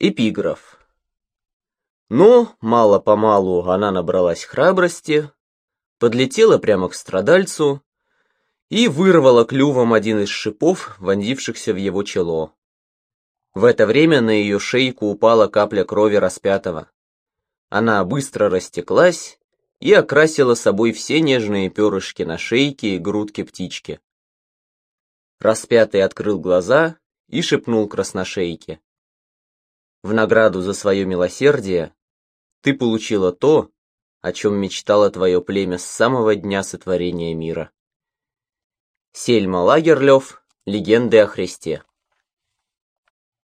Эпиграф. Но, мало-помалу, она набралась храбрости, подлетела прямо к страдальцу и вырвала клювом один из шипов, вонзившихся в его чело. В это время на ее шейку упала капля крови распятого. Она быстро растеклась и окрасила собой все нежные перышки на шейке и грудке птички. Распятый открыл глаза и шепнул красношейке. В награду за свое милосердие ты получила то, о чем мечтало твое племя с самого дня сотворения мира. Сельма Лагерлёв. Легенды о Христе.